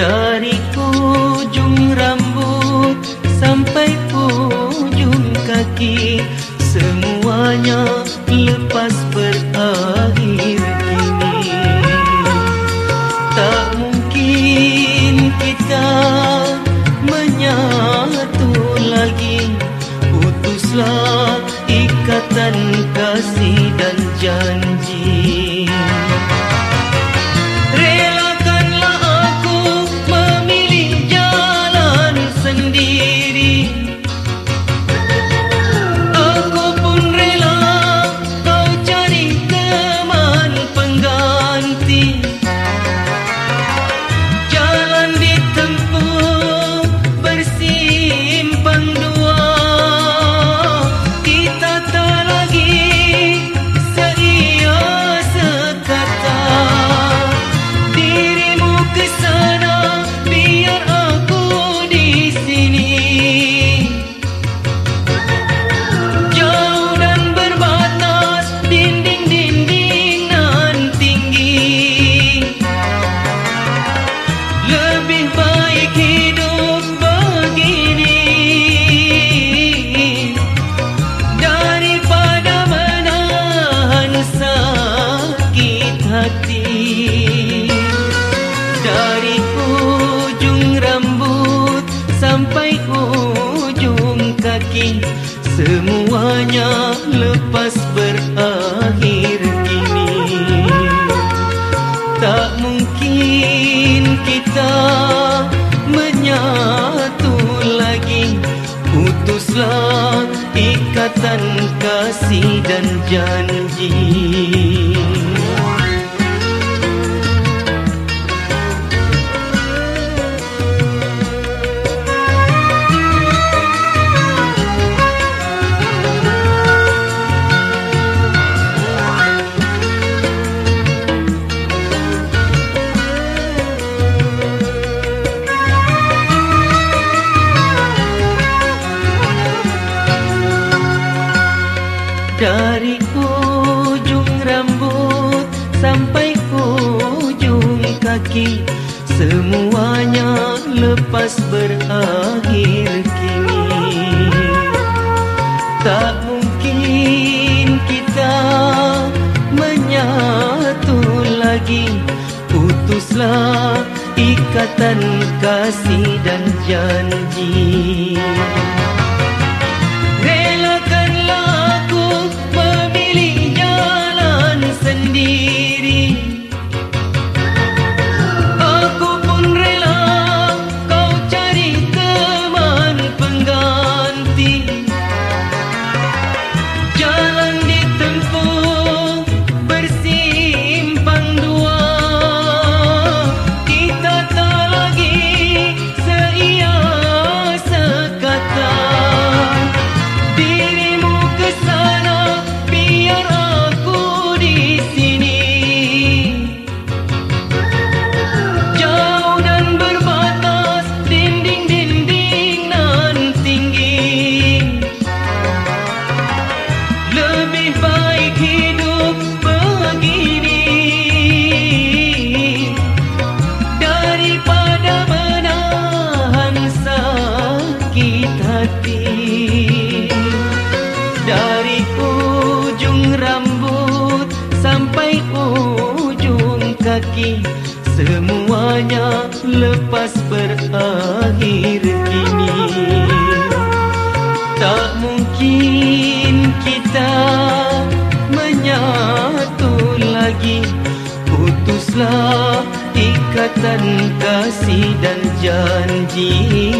Dari ujung rambut sampai ujung kaki. Semuanya lepas berakhir kini. Tak mungkin kita menyatu lagi. Putuslah ikatan kasih dan janji Semuanya lepas berakhir kini. Tak mungkin kita menyatu lagi. Putuslah ikatan kasih dan janji sampai ujung kaki. Semuanya lepas berakhir kini Tak mungkin kita menyatu lagi. Putuslah ikatan kasih dan janji kaki Semuanya lepas berakhir kini. Tak mungkin kita menyatu lagi. Putuslah ikatan kasih dan janji